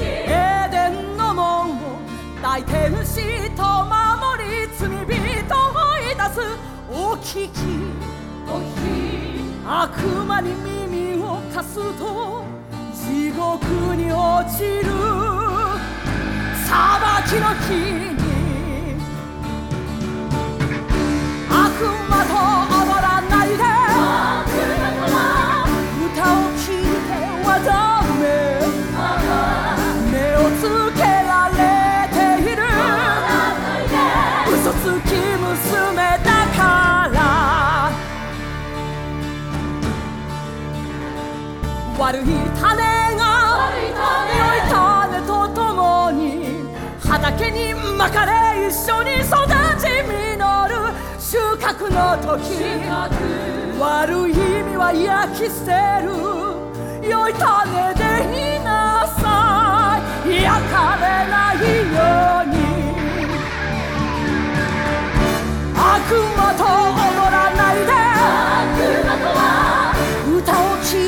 エデンの門を大天使と守り罪人を追い出すお聞き悪魔に耳を貸すと地獄に落ちる裁きの日に悪魔と。踊らないで歌を聴いてはダ悪い種が良い種とともに畑にまかれ一緒に育ち実る収穫の時悪い意味は焼き捨てる良い種でいなさい焼かれないように悪魔と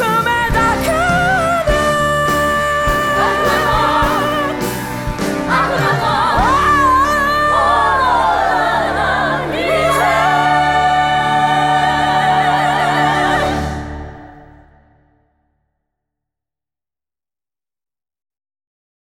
some